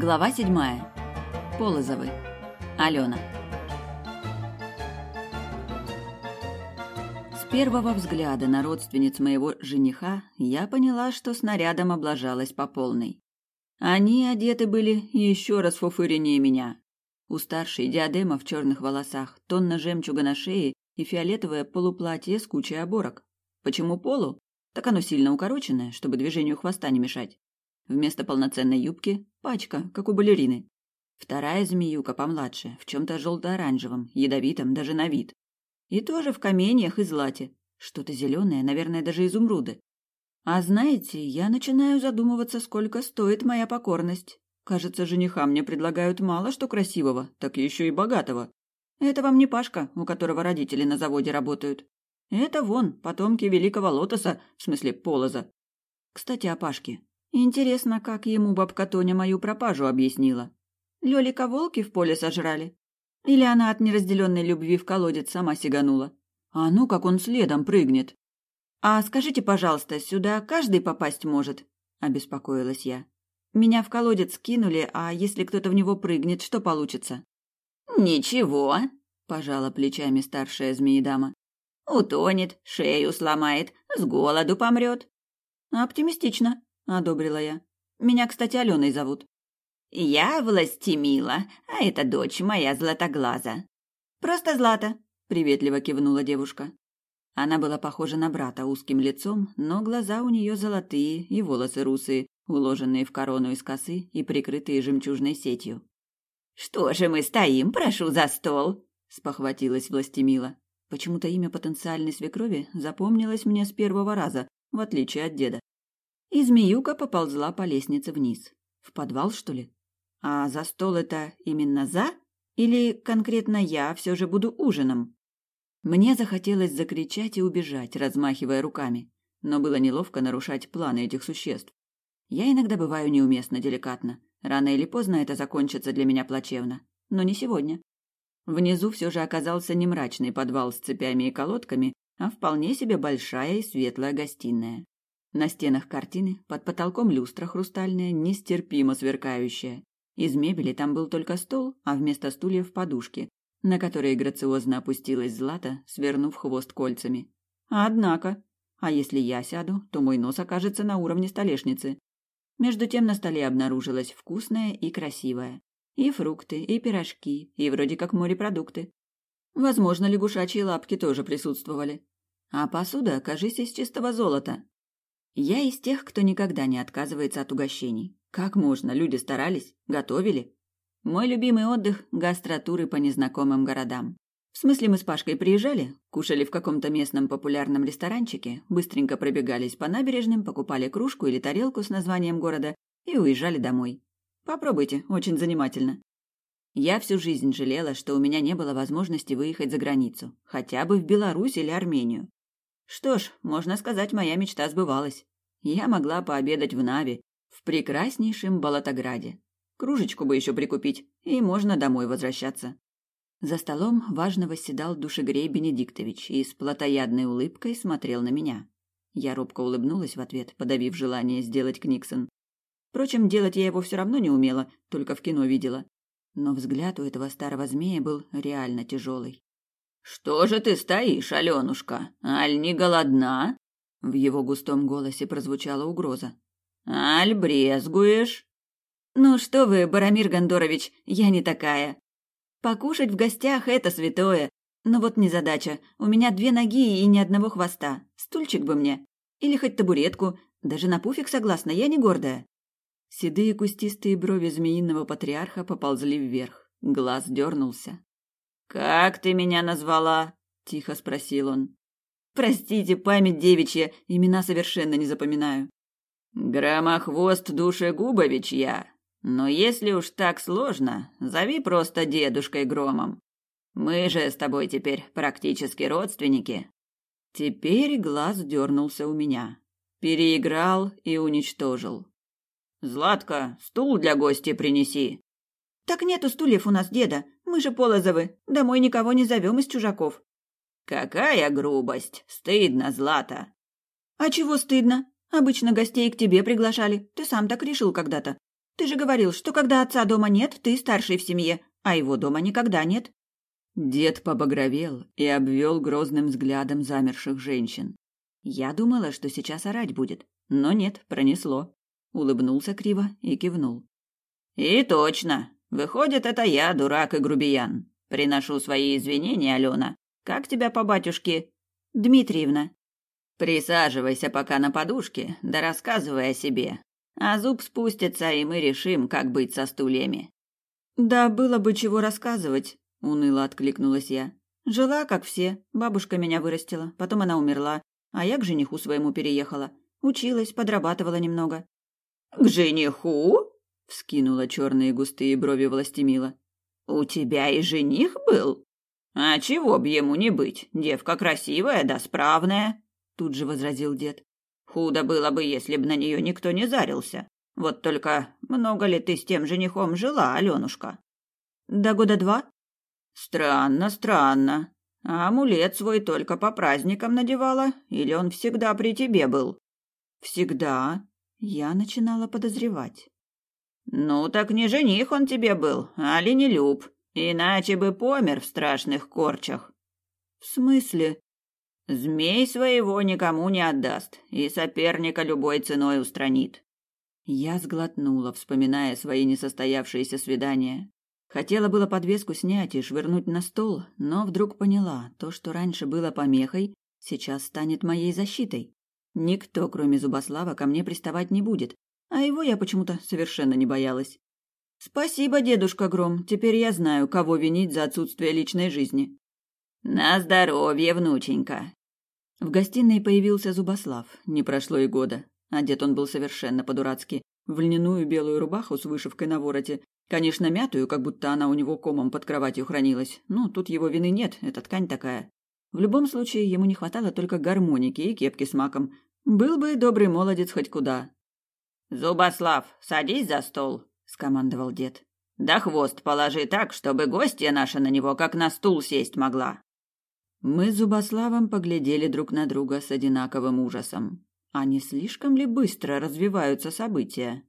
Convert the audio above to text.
Глава седьмая. Полозовы. Алена. С первого взгляда на родственниц моего жениха я поняла, что снарядом облажалась по полной. Они одеты были еще раз фуфыреннее меня. У старшей диадема в черных волосах, тонна жемчуга на шее и фиолетовое полуплатье с кучей оборок. Почему полу? Так оно сильно укороченное, чтобы движению хвоста не мешать. Вместо полноценной юбки – пачка, как у балерины. Вторая змеюка помладше, в чем-то желто-оранжевом, ядовитом даже на вид. И тоже в каменьях и злате. Что-то зеленое, наверное, даже изумруды. А знаете, я начинаю задумываться, сколько стоит моя покорность. Кажется, жениха мне предлагают мало что красивого, так еще и богатого. Это вам не Пашка, у которого родители на заводе работают. Это вон, потомки великого лотоса, в смысле полоза. Кстати, о Пашке. Интересно, как ему бабка Тоня мою пропажу объяснила. Лёлика волки в поле сожрали? Или она от неразделенной любви в колодец сама сиганула? А ну, как он следом прыгнет. «А скажите, пожалуйста, сюда каждый попасть может?» – обеспокоилась я. «Меня в колодец кинули, а если кто-то в него прыгнет, что получится?» «Ничего», – пожала плечами старшая змеедама. «Утонет, шею сломает, с голоду помрет». «Оптимистично», — одобрила я. «Меня, кстати, Аленой зовут». «Я Властемила, а это дочь моя Златоглаза». «Просто Злата», — приветливо кивнула девушка. Она была похожа на брата узким лицом, но глаза у нее золотые и волосы русые, уложенные в корону из косы и прикрытые жемчужной сетью. «Что же мы стоим, прошу за стол?» — спохватилась Властемила. Почему-то имя потенциальной свекрови запомнилось мне с первого раза, в отличие от деда. И змеюка поползла по лестнице вниз. В подвал, что ли? А за стол это именно за? Или конкретно я все же буду ужином? Мне захотелось закричать и убежать, размахивая руками, но было неловко нарушать планы этих существ. Я иногда бываю неуместно деликатно. Рано или поздно это закончится для меня плачевно. Но не сегодня. Внизу все же оказался не мрачный подвал с цепями и колодками, а вполне себе большая и светлая гостиная. На стенах картины, под потолком люстра хрустальная, нестерпимо сверкающая. Из мебели там был только стол, а вместо стульев подушки, на которые грациозно опустилась Злата, свернув хвост кольцами. Однако, а если я сяду, то мой нос окажется на уровне столешницы. Между тем на столе обнаружилось вкусное и красивое. И фрукты, и пирожки, и вроде как морепродукты. Возможно, лягушачьи лапки тоже присутствовали. А посуда, кажись, из чистого золота, я из тех, кто никогда не отказывается от угощений. Как можно? Люди старались, готовили. Мой любимый отдых – гастротуры по незнакомым городам. В смысле, мы с Пашкой приезжали, кушали в каком-то местном популярном ресторанчике, быстренько пробегались по набережным, покупали кружку или тарелку с названием города и уезжали домой. Попробуйте, очень занимательно. Я всю жизнь жалела, что у меня не было возможности выехать за границу, хотя бы в Беларусь или Армению. Что ж, можно сказать, моя мечта сбывалась. Я могла пообедать в Нави, в прекраснейшем Болотограде. Кружечку бы еще прикупить, и можно домой возвращаться. За столом важно восседал душегрей Бенедиктович и с плотоядной улыбкой смотрел на меня. Я робко улыбнулась в ответ, подавив желание сделать Книксон. Впрочем, делать я его все равно не умела, только в кино видела. Но взгляд у этого старого змея был реально тяжелый. «Что же ты стоишь, Аленушка? Аль не голодна?» В его густом голосе прозвучала угроза. «Аль брезгуешь?» «Ну что вы, Барамир Гондорович, я не такая. Покушать в гостях — это святое. Но вот незадача. У меня две ноги и ни одного хвоста. Стульчик бы мне. Или хоть табуретку. Даже на пуфик согласна, я не гордая». Седые кустистые брови змеиного патриарха поползли вверх. Глаз дернулся. «Как ты меня назвала?» – тихо спросил он. «Простите, память девичья, имена совершенно не запоминаю». «Громохвост Душегубович я. Но если уж так сложно, зови просто дедушкой Громом. Мы же с тобой теперь практически родственники». Теперь глаз дернулся у меня. Переиграл и уничтожил. «Златка, стул для гостя принеси», так нету стульев у нас, деда. Мы же Полозовы. Домой никого не зовем из чужаков. Какая грубость! Стыдно, Злата. А чего стыдно? Обычно гостей к тебе приглашали. Ты сам так решил когда-то. Ты же говорил, что когда отца дома нет, ты старший в семье, а его дома никогда нет. Дед побагровел и обвел грозным взглядом замерших женщин. Я думала, что сейчас орать будет, но нет, пронесло. Улыбнулся криво и кивнул. И точно. Выходит, это я, дурак и грубиян. Приношу свои извинения, Алена. Как тебя по батюшке? Дмитриевна. Присаживайся пока на подушке, да рассказывай о себе. А зуб спустится, и мы решим, как быть со стульями. Да было бы чего рассказывать, уныло откликнулась я. Жила, как все. Бабушка меня вырастила, потом она умерла, а я к жениху своему переехала. Училась, подрабатывала немного. К жениху? Вскинула черные густые брови Властемила. У тебя и жених был? А чего б ему не быть? Девка красивая да справная, тут же возразил дед. Худо было бы, если б на нее никто не зарился. Вот только много ли ты с тем женихом жила, Аленушка? До года два. Странно, странно. А амулет свой только по праздникам надевала, или он всегда при тебе был? Всегда. Я начинала подозревать. Ну так не жених он тебе был, а ли не люб, иначе бы помер в страшных корчах. В смысле? Змей своего никому не отдаст и соперника любой ценой устранит. Я сглотнула, вспоминая свои несостоявшиеся свидания. Хотела было подвеску снять и швырнуть на стол, но вдруг поняла, то, что раньше было помехой, сейчас станет моей защитой. Никто, кроме Зубослава, ко мне приставать не будет, а его я почему-то совершенно не боялась. Спасибо, дедушка Гром, теперь я знаю, кого винить за отсутствие личной жизни. На здоровье, внученька. В гостиной появился Зубослав. Не прошло и года. Одет он был совершенно по-дурацки. В льняную белую рубаху с вышивкой на вороте. Конечно, мятую, как будто она у него комом под кроватью хранилась. Ну, тут его вины нет, эта ткань такая. В любом случае, ему не хватало только гармоники и кепки с маком. Был бы добрый молодец хоть куда, «Зубослав, садись за стол», — скомандовал дед. «Да хвост положи так, чтобы гостья наша на него как на стул сесть могла». Мы с Зубославом поглядели друг на друга с одинаковым ужасом. А не слишком ли быстро развиваются события?